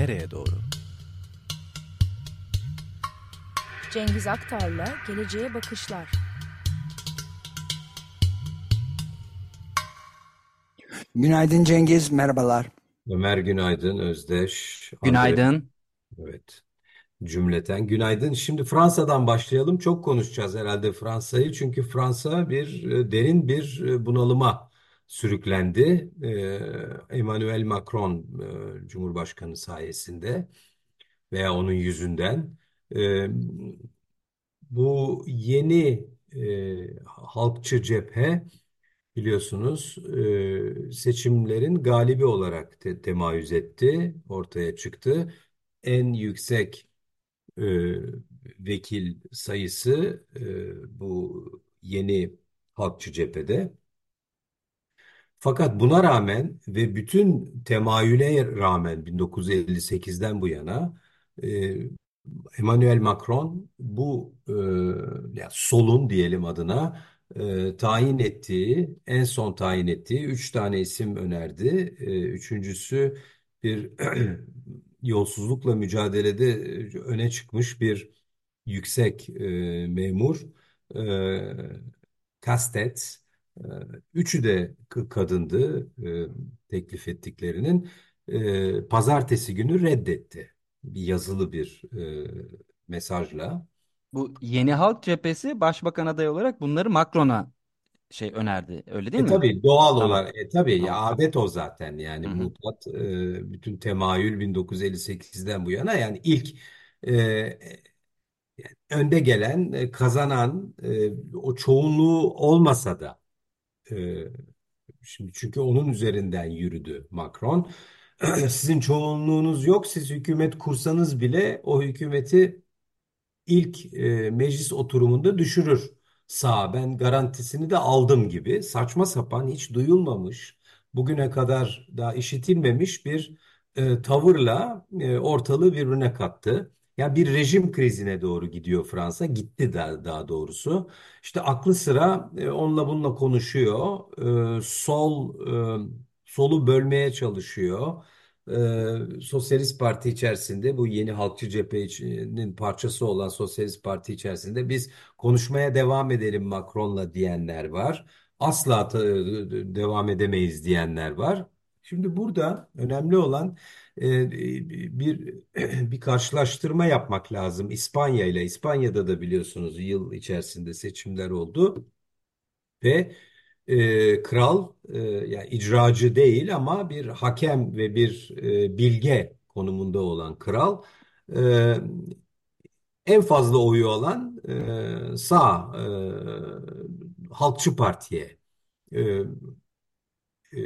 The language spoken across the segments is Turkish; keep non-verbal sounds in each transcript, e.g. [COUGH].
nereye doğru? Cengiz Aktar'la Geleceğe Bakışlar. Günaydın Cengiz, merhabalar. Ömer günaydın, Özdeş. Günaydın. Evet, cümleten günaydın. Şimdi Fransa'dan başlayalım. Çok konuşacağız herhalde Fransa'yı. Çünkü Fransa bir e, derin bir e, bunalıma sürüklendi. E, Emmanuel Macron Cumhurbaşkanı sayesinde veya onun yüzünden. Bu yeni halkçı cephe biliyorsunuz e, seçimlerin galibi olarak te temayüz etti, ortaya çıktı. En yüksek e, vekil sayısı e, bu yeni halkçı cephede. Fakat buna rağmen ve bütün temayüle rağmen 1958'den bu yana Emmanuel Macron bu e, yani solun diyelim adına e, tayin ettiği, en son tayin ettiği üç tane isim önerdi. E, üçüncüsü bir [CLEARS THROAT] yolsuzlukla mücadelede öne çıkmış bir yüksek e, memur e, Kastet. E, üçü de kadındı e, teklif ettiklerinin. E, pazartesi günü reddetti. Bir yazılı bir e, mesajla. Bu Yeni Halk Cephesi başbakan adayı olarak bunları Macron'a şey önerdi. Öyle değil E mi? tabii doğal Tamam. olarak e tabii ya Tamam. adet o zaten yani Hı hı. mutat e, bütün temayül 1958'den bu yana yani ilk e, önde gelen kazanan e, o çoğunluğu olmasa da e, şimdi çünkü onun üzerinden yürüdü Macron. [CLEARS THROAT] Sizin çoğunluğunuz yok siz hükümet kursanız bile o hükümeti ilk e, meclis oturumunda düşürür sağ. Ben garantisini de aldım gibi saçma sapan hiç duyulmamış, bugüne kadar daha işitilmemiş bir e, tavırla e, ortalığı birbirine kattı. Ya bir rejim krizine doğru gidiyor Fransa. Gitti daha, daha doğrusu. İşte aklı sıra e, onunla bununla konuşuyor. E, sol e, solu bölmeye çalışıyor e, Sosyalist Parti içerisinde bu yeni Halkçı Cephe'nin parçası olan Sosyalist Parti içerisinde biz konuşmaya devam edelim Macron'la diyenler var. Asla ta- devam edemeyiz diyenler var. Şimdi burada önemli olan e, bir bir karşılaştırma yapmak lazım İspanya ile. İspanya'da da biliyorsunuz yıl içerisinde seçimler oldu ve e, kral e, yani icracı değil ama bir hakem ve bir e, bilge konumunda olan kral e, en fazla oyu alan e, sağ e, Halkçı Parti'ye e, e,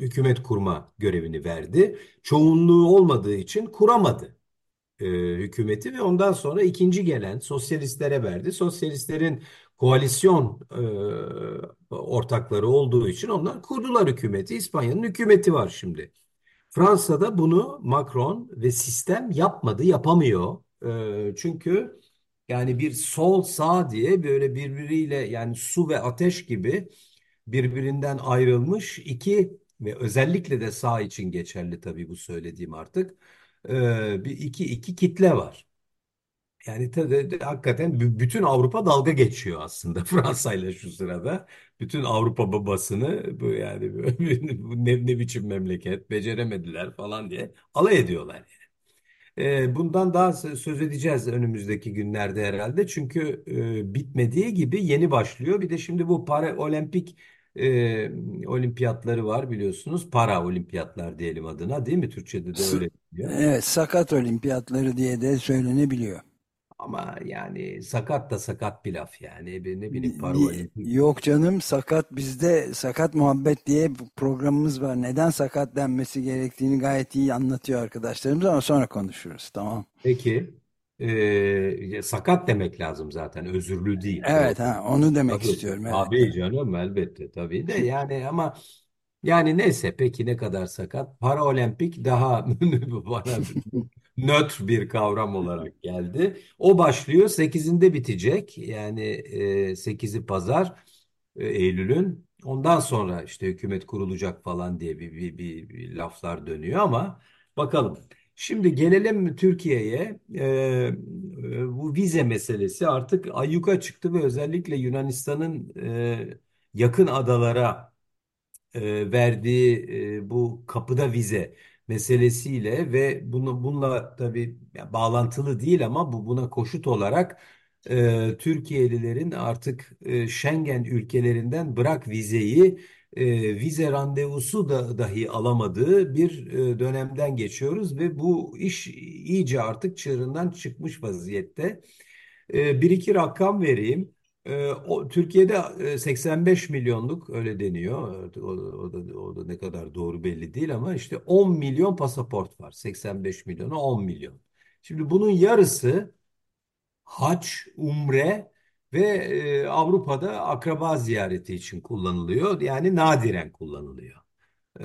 hükümet kurma görevini verdi. Çoğunluğu olmadığı için kuramadı e, hükümeti ve ondan sonra ikinci gelen sosyalistlere verdi. Sosyalistlerin koalisyon e, ortakları olduğu için onlar kurdular hükümeti. İspanya'nın hükümeti var şimdi. Fransa'da bunu Macron ve sistem yapmadı, yapamıyor. E, çünkü yani bir sol sağ diye böyle birbiriyle yani su ve ateş gibi birbirinden ayrılmış iki ve özellikle de sağ için geçerli tabii bu söylediğim artık bir iki iki kitle var. Yani tabii, hakikaten bütün Avrupa dalga geçiyor aslında [LAUGHS] Fransa ile şu sırada. Bütün Avrupa babasını bu yani [LAUGHS] bu ne, ne biçim memleket beceremediler falan diye alay ediyorlar. E, bundan daha sö- söz edeceğiz önümüzdeki günlerde herhalde. Çünkü e, bitmediği gibi yeni başlıyor. Bir de şimdi bu para olimpik e, olimpiyatları var biliyorsunuz. Para olimpiyatlar diyelim adına değil mi? Türkçe'de de öyle diyor. Evet, sakat olimpiyatları diye de söylenebiliyor. Ama yani sakat da sakat bir laf yani. Bir- Ne bileyim para. Yok canım, sakat bizde sakat muhabbet diye programımız var. Neden sakat denmesi gerektiğini gayet iyi anlatıyor arkadaşlarımız ama sonra konuşuruz. Tamam. Peki e, sakat demek lazım zaten. Özürlü değil. Evet, ha, onu demek Tabii, istiyorum. Evet. tabii canım elbette tabii de [LAUGHS] yani ama yani neyse peki ne kadar sakat? Paraolimpik daha [LAUGHS] bana nötr bir kavram olarak geldi. O başlıyor sekizinde bitecek yani e, 8'i pazar e, Eylül'ün. Ondan sonra işte hükümet kurulacak falan diye bir, bir, bir, bir laflar dönüyor ama bakalım. Şimdi gelelim Türkiye'ye. Ee, e, bu vize meselesi artık ayyuka çıktı ve özellikle Yunanistan'ın e, yakın adalara e, verdiği bu kapıda vize meselesiyle ve bunu bununla tabii bağlantılı değil ama bu buna koşut olarak Türkiye'lilerin artık Schengen ülkelerinden bırak vizeyi e, vize randevusu da dahi alamadığı bir e, dönemden geçiyoruz ve bu iş iyice artık çığırından çıkmış vaziyette. E, bir iki rakam vereyim. E, o, Türkiye'de e, 85 milyonluk öyle deniyor. O, o da, o da ne kadar doğru belli değil ama işte 10 milyon pasaport var. 85 milyona 10 milyon. Şimdi bunun yarısı hac, umre ve e, Avrupa'da akraba ziyareti için kullanılıyor. Yani nadiren kullanılıyor. E,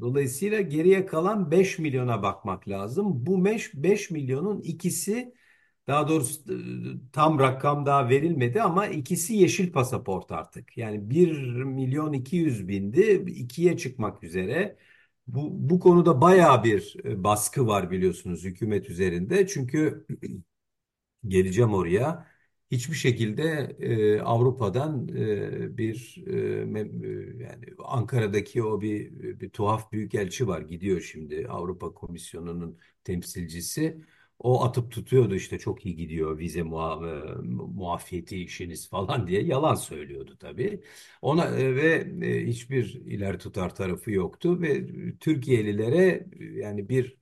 dolayısıyla geriye kalan 5 milyona bakmak lazım. Bu 5, 5 milyonun ikisi daha doğrusu tam rakam daha verilmedi ama ikisi yeşil pasaport artık. Yani bir milyon 200 bindi, ikiye çıkmak üzere. Bu, bu konuda bayağı bir baskı var biliyorsunuz hükümet üzerinde. Çünkü [CLEARS THROAT] geleceğim oraya. Hiçbir şekilde e, Avrupa'dan e, bir e, e, yani Ankara'daki o bir, bir tuhaf büyükelçi var gidiyor şimdi Avrupa Komisyonu'nun temsilcisi. O atıp tutuyordu işte çok iyi gidiyor vize muha e, muafiyeti işiniz falan diye yalan söylüyordu tabii. Ona e, ve hiçbir ileri tutar tarafı yoktu ve Türkiye'lilere yani bir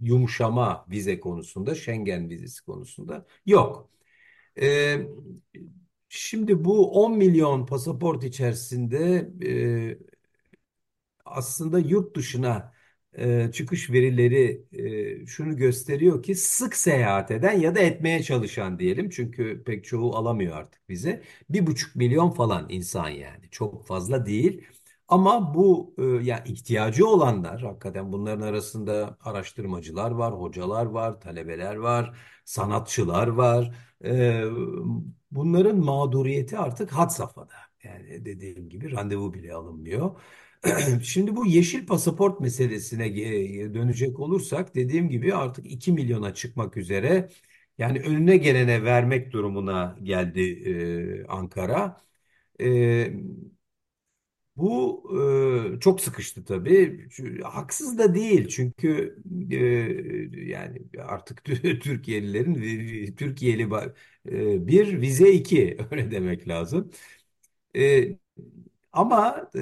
yumuşama vize konusunda, Schengen vizesi konusunda yok. Ee, şimdi bu 10 milyon pasaport içerisinde e, aslında yurt dışına e, çıkış verileri e, şunu gösteriyor ki sık seyahat eden ya da etmeye çalışan diyelim. Çünkü pek çoğu alamıyor artık vize. Bir buçuk milyon falan insan yani çok fazla değil. Ama bu e, ya ihtiyacı olanlar hakikaten bunların arasında araştırmacılar var, hocalar var, talebeler var, sanatçılar var. E, bunların mağduriyeti artık had safhada. Yani dediğim gibi randevu bile alınmıyor. [CLEARS THROAT] Şimdi bu yeşil pasaport meselesine e, dönecek olursak dediğim gibi artık 2 milyona çıkmak üzere yani önüne gelene vermek durumuna geldi e, Ankara. E, bu e, çok sıkıştı tabii. Haksız da değil çünkü e, yani artık [LAUGHS] Türkiye'lilerin Türkiye'li ba- e, bir vize iki [LAUGHS] öyle demek lazım. E, ama e,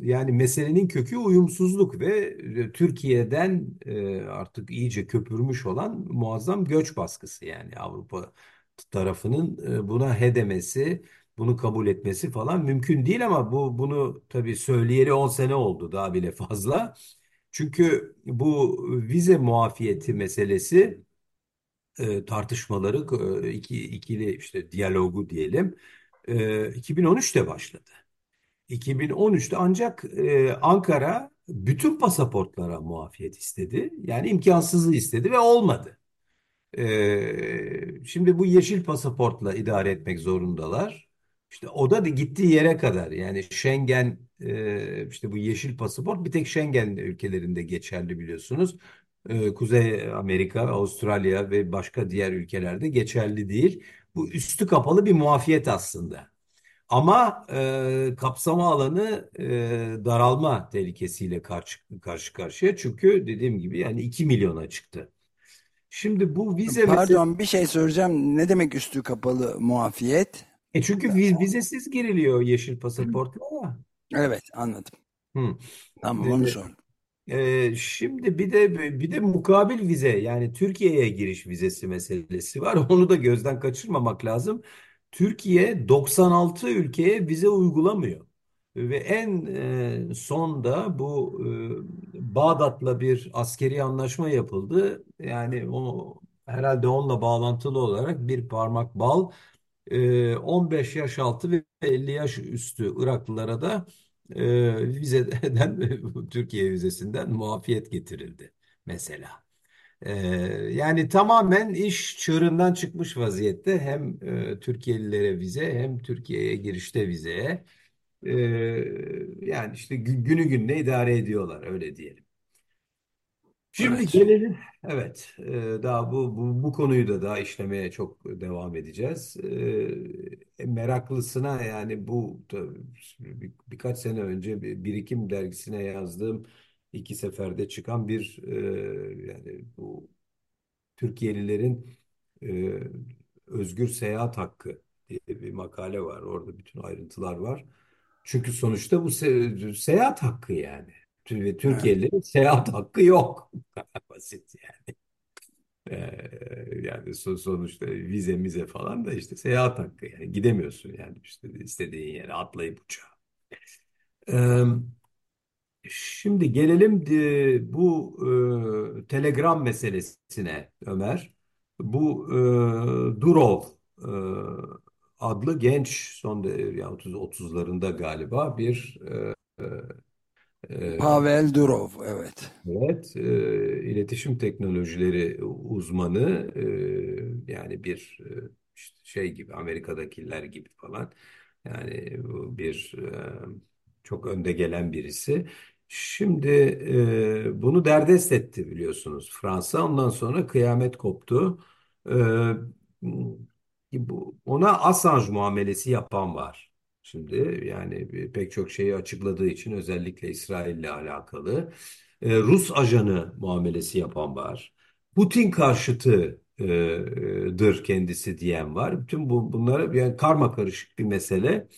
yani meselenin kökü uyumsuzluk ve e, Türkiye'den e, artık iyice köpürmüş olan muazzam göç baskısı yani Avrupa tarafının e, buna he demesi, bunu kabul etmesi falan mümkün değil ama bu bunu tabii söyleyeli 10 sene oldu daha bile fazla. Çünkü bu vize muafiyeti meselesi e, tartışmaları e, iki, ikili işte diyalogu diyelim e, 2013'te başladı. 2013'te ancak e, Ankara bütün pasaportlara muafiyet istedi. Yani imkansızı istedi ve olmadı. E, şimdi bu yeşil pasaportla idare etmek zorundalar. İşte o da gittiği yere kadar. Yani Schengen e, işte bu yeşil pasaport bir tek Schengen ülkelerinde geçerli biliyorsunuz. E, Kuzey Amerika, Avustralya ve başka diğer ülkelerde geçerli değil. Bu üstü kapalı bir muafiyet aslında. Ama e, kapsama alanı e, daralma tehlikesiyle karşı, karşı karşıya. Çünkü dediğim gibi yani 2 milyona çıktı. Şimdi bu vize. Pardon bir şey soracağım. Ne demek üstü kapalı muafiyet? E çünkü viz- vizesiz giriliyor yeşil pasaportla ama. Evet anladım. Hı. Tamam onu sordum. Ee, şimdi bir de bir de mukabil vize yani Türkiye'ye giriş vizesi meselesi var. [LAUGHS] Onu da gözden kaçırmamak lazım. Türkiye 96 ülkeye vize uygulamıyor. Ve en e, son da bu e, Bağdat'la bir askeri anlaşma yapıldı. Yani o herhalde onunla bağlantılı olarak bir parmak bal e, 15 yaş altı ve 50 yaş üstü Iraklılara da e, vizeden [LAUGHS] Türkiye vizesinden muafiyet getirildi mesela. E, yani tamamen iş çığırından çıkmış vaziyette hem e, Türkiye'lilere vize hem Türkiye'ye girişte vizeye e, yani işte gü- günü gününe idare ediyorlar öyle diyelim. Şimdi Evet. gelelim, evet, e, daha bu, bu bu konuyu da daha işlemeye çok devam edeceğiz. E, meraklısına yani bu tabii bir- birkaç sene önce bir Birikim dergisine yazdığım iki seferde çıkan bir e, yani bu Türkiye'lilerin e, özgür seyahat hakkı diye bir makale var. Orada bütün ayrıntılar var. Çünkü sonuçta bu se- seyahat hakkı yani. Ve. Türkiye'lilerin seyahat hakkı yok. [LAUGHS] Basit yani. Ee, yani so- sonuçta vize mize falan da işte seyahat hakkı yani gidemiyorsun yani işte istediğin yere atlayıp uçağa. Ee, şimdi gelelim de bu e, Telegram meselesine Ömer. Bu e, Durov e, adlı genç son de, yani 30 30'larında galiba bir e, e, Pavel Durov. Evet. Evet, e, iletişim teknolojileri uzmanı e, yani bir e, işte şey gibi Amerika'dakiler gibi falan yani bir e, çok önde gelen birisi. Şimdi e, bunu derdest etti biliyorsunuz Fransa. Ondan sonra kıyamet koptu. E, bu, ona Assange muamelesi yapan var. Şimdi yani pek çok şeyi açıkladığı için özellikle İsrail'le alakalı. E, Rus ajanı muamelesi yapan var. Putin karşıtıdır kendisi diyen var. Bütün bu, bunlara yani karma karışık bir mesele.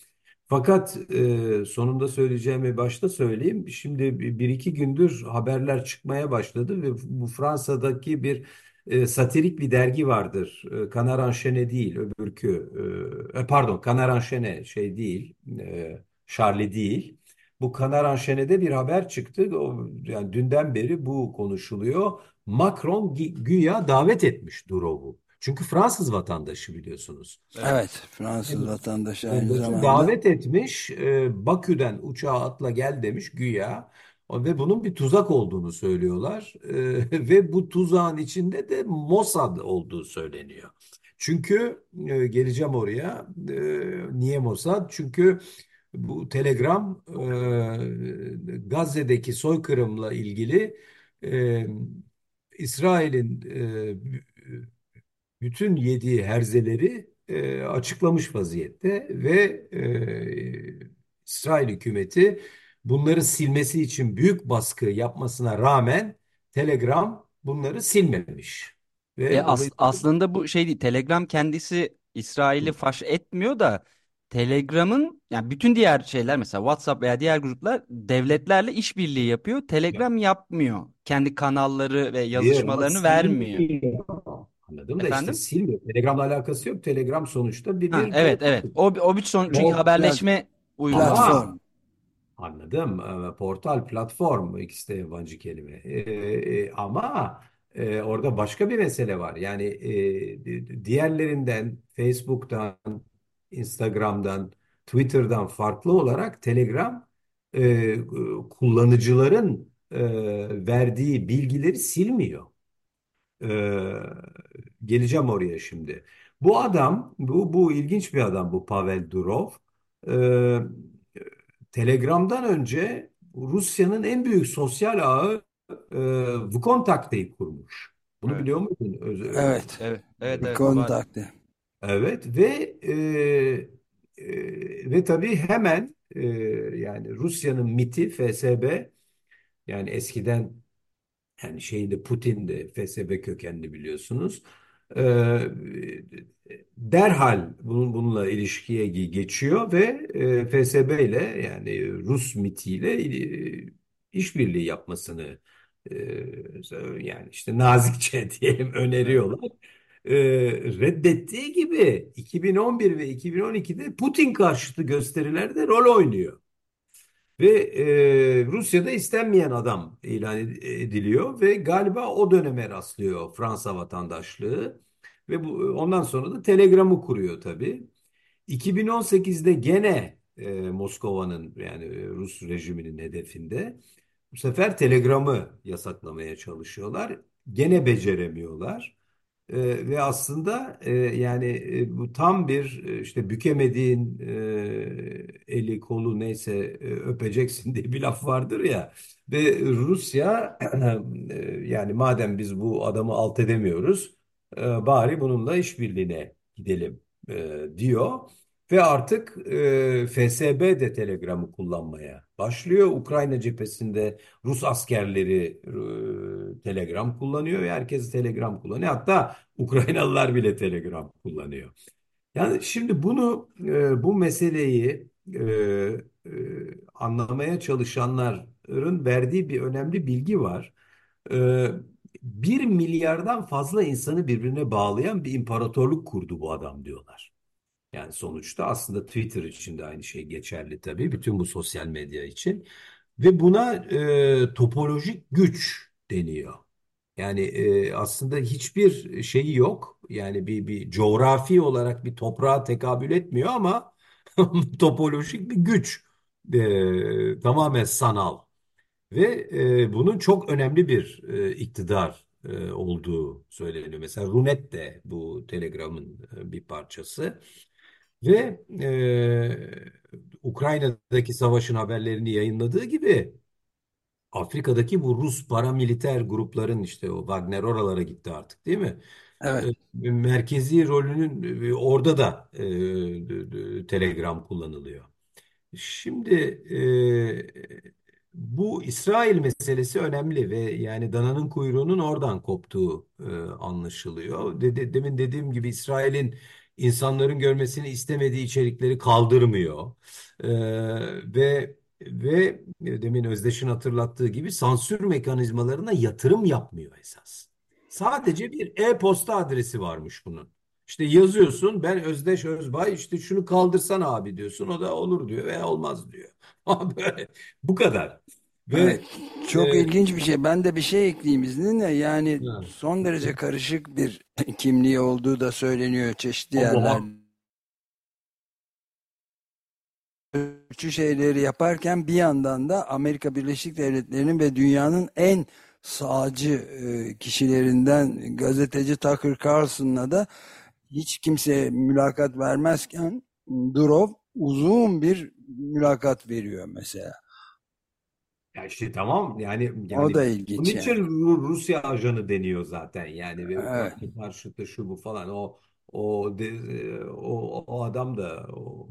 Fakat e, sonunda söyleyeceğimi başta söyleyeyim. Şimdi bir iki gündür haberler çıkmaya başladı ve bu Fransa'daki bir e, satirik bir dergi vardır. E, Canard Enchaîné değil, öbürkü. E, e, pardon, Canard Enchaîné şey değil, e, Charlie değil. Bu Canard Enchaîné'de bir haber çıktı. O, yani dünden beri bu konuşuluyor. Macron gü- güya davet etmiş Durov'u. Çünkü Fransız vatandaşı biliyorsunuz. Evet. Evet. Fransız vatandaşı aynı Evet, zamanda. davet etmiş, e, Bakü'den uçağa atla gel demiş güya ve bunun bir tuzak olduğunu söylüyorlar E, [LAUGHS] ve bu tuzağın içinde de Mossad olduğu söyleniyor. Çünkü e, geleceğim oraya. E, niye Mossad? Çünkü bu telegram e, Gazze'deki soykırımla ilgili e, İsrail'in e, bütün yediği herzeleri e, açıklamış vaziyette ve e, İsrail hükümeti bunları silmesi için büyük baskı yapmasına rağmen Telegram bunları silmemiş. E Ve as- dolayısıyla aslında bu şey değil. Telegram kendisi İsrail'i faş etmiyor da Telegram'ın yani bütün diğer şeyler mesela WhatsApp veya diğer gruplar devletlerle işbirliği yapıyor. Telegram yapmıyor. Kendi kanalları ve yazışmalarını vermiyor. Anladım da işte Efendim? silmiyor. Telegram'la alakası yok. Telegram sonuçta bir, Ha, evet evet. O o bir son çünkü haberleşme uygulaması. Platform. Anladım. Ee, Portal, platform ikisi de yabancı kelime. Ee, e, ama e, orada başka bir mesele var. Yani e, di- diğerlerinden Facebook'tan, Instagram'dan, Twitter'dan farklı olarak Telegram e, kullanıcıların e, verdiği bilgileri silmiyor. Ee, geleceğim oraya şimdi. Bu adam, bu, bu ilginç bir adam bu Pavel Durov. Ee, Telegram'dan önce Rusya'nın en büyük sosyal ağı e, Vkontakt'ı kurmuş. Bunu Evet. biliyor muydun? Öz- Evet. Evet evet evet var. kontakte. Evet ve e, e, ve tabii hemen e, yani Rusya'nın MIT'i FSB yani eskiden Yani şeyde Putin de FSB kökenli biliyorsunuz. Ee, derhal bunun bununla ilişkiye ge- geçiyor ve e, FSB ile yani Rus MIT ile e, işbirliği yapmasını e, yani işte nazikçe [LAUGHS] diyelim öneriyorlar. Ee, reddettiği gibi 2011 ve 2012'de Putin karşıtı gösterilerde rol oynuyor. Ve e, Rusya'da istenmeyen adam ilan ed- ediliyor ve galiba o döneme rastlıyor Fransa vatandaşlığı ve bu ondan sonra da Telegram'ı kuruyor tabii. 2018'de gene e, Moskova'nın yani e, Rus rejiminin hedefinde bu sefer Telegram'ı yasaklamaya çalışıyorlar. Gene beceremiyorlar. E, ve aslında e, yani e, bu tam bir işte bükemediğin e, eli kolu neyse e, öpeceksin diye bir laf vardır ya ve Rusya [CLEARS THROAT] e, yani madem biz bu adamı alt edemiyoruz e, bari bununla işbirliğine gidelim e, diyor. Ve artık e, FSB de Telegram'ı kullanmaya başlıyor. Ukrayna cephesinde Rus askerleri e, Telegram kullanıyor ve herkes Telegram kullanıyor. Hatta Ukraynalılar bile Telegram kullanıyor. Yani şimdi bunu e, bu meseleyi e, e, anlamaya çalışanların verdiği bir önemli bilgi var. E, bir milyardan fazla insanı birbirine bağlayan bir imparatorluk kurdu bu adam diyorlar. Yani sonuçta aslında Twitter için de aynı şey geçerli tabii. Bütün bu sosyal medya için. Ve buna e, topolojik güç deniyor. Yani e, aslında hiçbir şeyi yok. Yani bir, bir coğrafi olarak bir toprağa tekabül etmiyor ama [LAUGHS] topolojik bir güç. E, tamamen sanal. Ve e, bunun çok önemli bir e, iktidar e, olduğu söyleniyor. Mesela Runet de bu Telegram'ın e, bir parçası. Ve e, Ukrayna'daki savaşın haberlerini yayınladığı gibi Afrika'daki bu Rus paramiliter grupların işte o Wagner oralara gitti artık değil mi? Evet. E, merkezi rolünün e, orada da e, Telegram kullanılıyor. Şimdi e, bu İsrail meselesi önemli ve yani dananın kuyruğunun oradan koptuğu e, anlaşılıyor. De, demin dediğim gibi İsrail'in insanların görmesini istemediği içerikleri kaldırmıyor. E, ve ve demin Özdeş'in hatırlattığı gibi sansür mekanizmalarına yatırım yapmıyor esas. Sadece bir e-posta adresi varmış bunun. İşte yazıyorsun ben Özdeş Özbay işte şunu kaldırsan abi diyorsun o da olur diyor veya olmaz diyor. [LAUGHS] Böyle bu kadar. Ve Evet, çok e, ilginç bir şey. Ben de bir şey ekleyeyim izninle. Yani ha, son derece karışık bir [LAUGHS] kimliği olduğu da söyleniyor çeşitli yerlerde. Şu şeyleri yaparken bir yandan da Amerika Birleşik Devletleri'nin ve dünyanın en sağcı e, kişilerinden gazeteci Tucker Carlson'la da hiç kimseye mülakat vermezken Durov uzun bir mülakat veriyor mesela. Ya işte tamam yani O yani da bunun ilginç için yani. Ru- Rusya ajanı deniyor zaten yani ve Evet, Ukrayna karşıtı şu bu falan o o de, o, o adam da o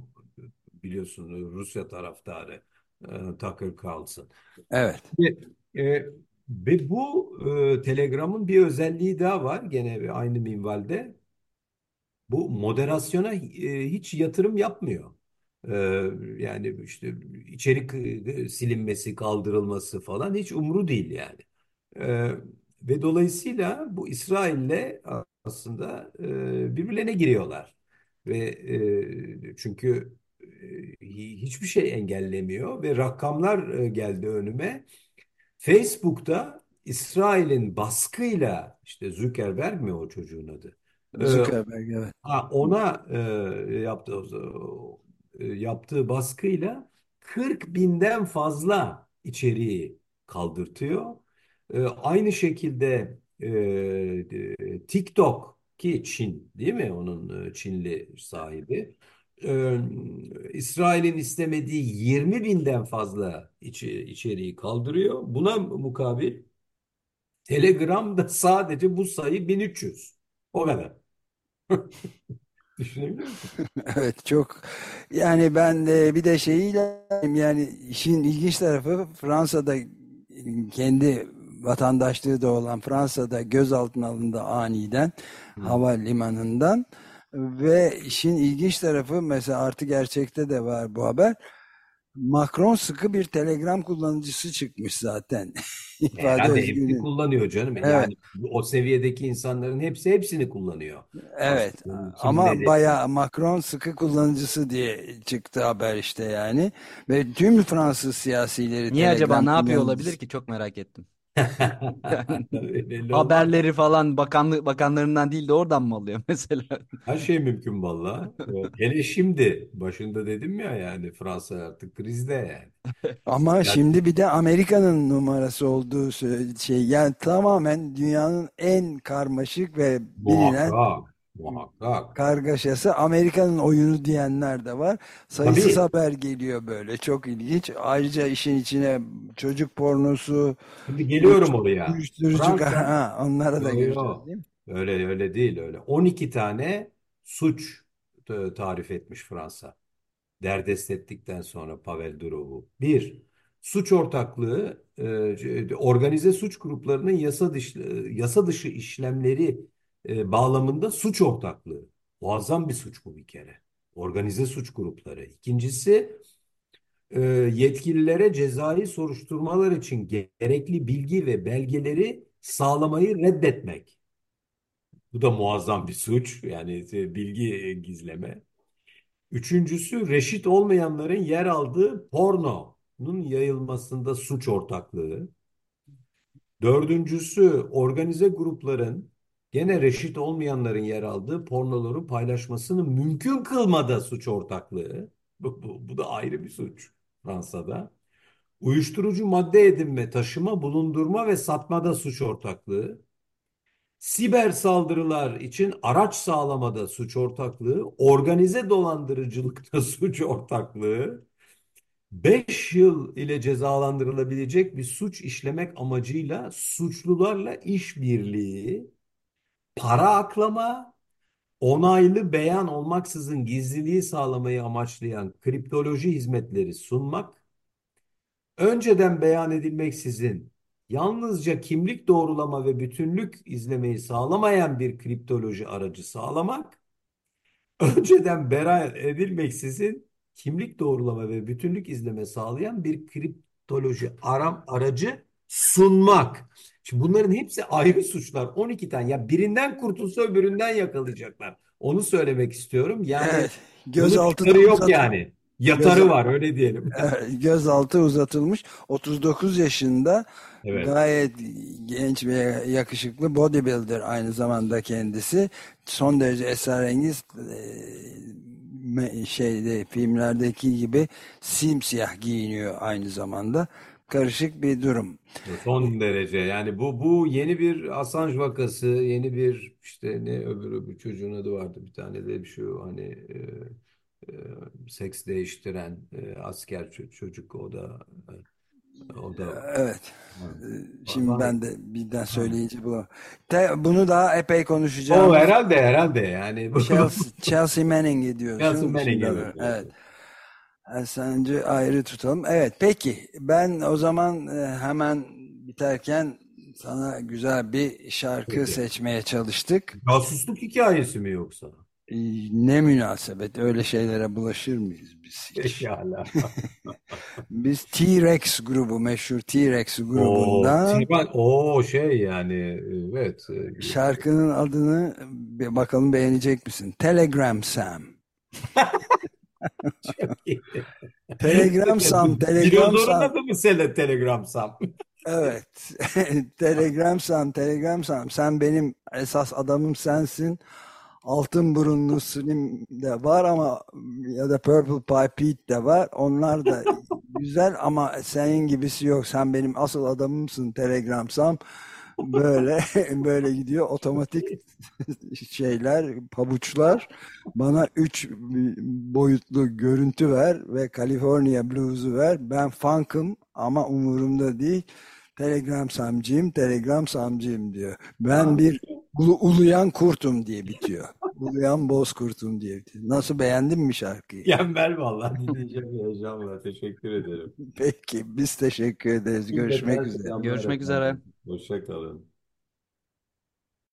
biliyorsun Rusya taraftarı e, Tucker Carlson. evet. Ve, e, ve bu e, Telegram'ın bir özelliği daha var gene bir aynı minvalde. Bu moderasyona e, hiç yatırım yapmıyor. E, yani işte içerik e, silinmesi, kaldırılması falan hiç umru değil yani. E, ve dolayısıyla bu İsrail'le aslında e, birbirlerine giriyorlar. Ve e, çünkü e, hiçbir şey engellemiyor ve rakamlar e, geldi önüme. Facebook'ta İsrail'in baskıyla işte Zuckerberg mi o çocuğun adı? Zuckerberg evet. Ha, ona e, yaptığı e, yaptığı baskıyla 40 binden fazla içeriği kaldırtıyor. E, aynı şekilde e, TikTok ki Çin değil mi onun Çinli sahibi İsrail'in istemediği 20 binden fazla içeriği kaldırıyor. Buna mukabil Telegram'da sadece bu sayı 1300. O kadar. [LAUGHS] Düşünebiliyor musun? [LAUGHS] Evet çok yani ben de bir de şeyiyle yani işin ilginç tarafı Fransa'da kendi vatandaşlığı da olan Fransa'da gözaltına alındı aniden Hı. havalimanından ve işin ilginç tarafı mesela artı gerçekte de var bu haber Macron sıkı bir Telegram kullanıcısı çıkmış zaten [LAUGHS] ifade Herhalde hepsi özgürlüğü. kullanıyor canım. Evet. Yani o seviyedeki insanların hepsi hepsini kullanıyor. Evet Aslında ama kimleri- bayağı Macron sıkı kullanıcısı diye çıktı haber işte yani ve tüm Fransız siyasileri Niye acaba ne yapıyor olabilir ki çok merak ettim. Belli [LAUGHS] olmaz. haberleri falan bakanlık bakanlarından değil de oradan mı alıyor [LAUGHS] mesela? Her şey mümkün valla. [LAUGHS] Hele şimdi başında dedim ya yani Fransa artık krizde yani. Ama Yani şimdi bir de Amerika'nın numarası olduğu sö- şey yani tamamen dünyanın en karmaşık ve bilinen muhakkak, muhakkak. kargaşası Amerika'nın oyunu diyenler de var. Sayısız Tabii. haber geliyor böyle. Çok ilginç. Ayrıca işin içine çocuk pornosu, Şimdi geliyorum oraya. uyuşturucu Fransa, [LAUGHS] ha, onlara da yo gireceğiz yo, değil mi? öyle öyle değil öyle. 12 tane suç e, tarif etmiş Fransa. derdest ettikten sonra Pavel Durov'u. Bir, suç ortaklığı, e, organize suç gruplarının yasa dışı, yasa dışı işlemleri e, bağlamında suç ortaklığı. Muazzam bir suç bu bir kere. Organize suç grupları. İkincisi, e, yetkililere cezai soruşturmalar için gerekli bilgi ve belgeleri sağlamayı reddetmek. Bu da muazzam bir suç. Yani e, bilgi gizleme. Üçüncüsü reşit olmayanların yer aldığı pornonun yayılmasında suç ortaklığı. Dördüncüsü organize grupların gene reşit olmayanların yer aldığı pornoları paylaşmasını mümkün kılmada suç ortaklığı. Bu, bu, bu da ayrı bir suç Fransa'da. Uyuşturucu madde edinme, taşıma, bulundurma ve satmada suç ortaklığı. Siber saldırılar için araç sağlamada suç ortaklığı, organize dolandırıcılıkta [LAUGHS] suç ortaklığı, 5 yıl ile cezalandırılabilecek bir suç işlemek amacıyla suçlularla işbirliği, para aklama, onaylı beyan olmaksızın gizliliği sağlamayı amaçlayan kriptoloji hizmetleri sunmak, önceden beyan edilmeksizin yalnızca kimlik doğrulama ve bütünlük izlemeyi sağlamayan bir kriptoloji aracı sağlamak, önceden beyan edilmeksizin kimlik doğrulama ve bütünlük izleme sağlayan bir kriptoloji aram aracı sunmak. Şimdi bunların hepsi ayrı suçlar. 12 tane. Ya birinden kurtulsa öbüründen yakalayacaklar. Onu söylemek istiyorum. Yani Evet. çıkarı yok yani. göz Yatarı var öyle diyelim. Evet, gözaltı uzatılmış. 39 yaşında Evet. gayet genç ve yakışıklı bodybuilder aynı zamanda kendisi. Son derece esrarengiz e, şeyde filmlerdeki gibi simsiyah giyiniyor aynı zamanda. Karışık bir durum. Son derece yani bu bu yeni bir Assange vakası yeni bir işte ne öbürü bir çocuğun adı vardı bir tane de şu hani e, e, seks değiştiren e, asker ço- çocuk o da e, o da Evet. ha, Şimdi var, ben de birden söyleyince bu. Te- bunu daha epey O konuşacağımız herhalde herhalde yani Chelsea, Chelsea Manning'i Nelson diyorsun. Manning Şimdi evet, evet. Assange'ı ayrı tutalım. Evet, peki. Ben o zaman e, hemen biterken sana güzel bir şarkı Peki. seçmeye çalıştık. Casusluk hikayesi mi yoksa? E, Ne münasebet, öyle şeylere bulaşır mıyız biz hiç? Pekala. [LAUGHS] Biz T-Rex grubu, meşhur T-Rex grubundan o şey yani evet e, şarkının adını bakalım beğenecek misin? Telegram Sam. [LAUGHS] [LAUGHS] Telegram Sam, Telegram Sam. adı mı Sele Telegram Sam? Evet. [LAUGHS] Telegram Sam, Telegram Sam. Sen benim esas adamım sensin. Altın burunlu Slim de var ama ya da Purple Pie Pete de var. Onlar da [LAUGHS] güzel ama senin gibisi yok. Sen benim asıl adamımsın Telegram Sam. Böyle [LAUGHS] böyle gidiyor. Otomatik [LAUGHS] şeyler, pabuçlar. Bana üç boyutlu görüntü ver ve California Blues'u ver. Ben funk'ım ama umurumda değil. Telegram Samcıyım, Telegram Samcıyım diyor. Ben bir ulu- uluyan kurtum diye bitiyor. Uluyan boz kurtum diye bitiyor. Nasıl beğendin mi şarkıyı? Mükemmel vallahi dinleyeceğim heyecanla. Teşekkür ederim. Peki biz teşekkür ederiz. Görüşmek üzere. Görüşmek üzere. efendim. Hoşça kalın.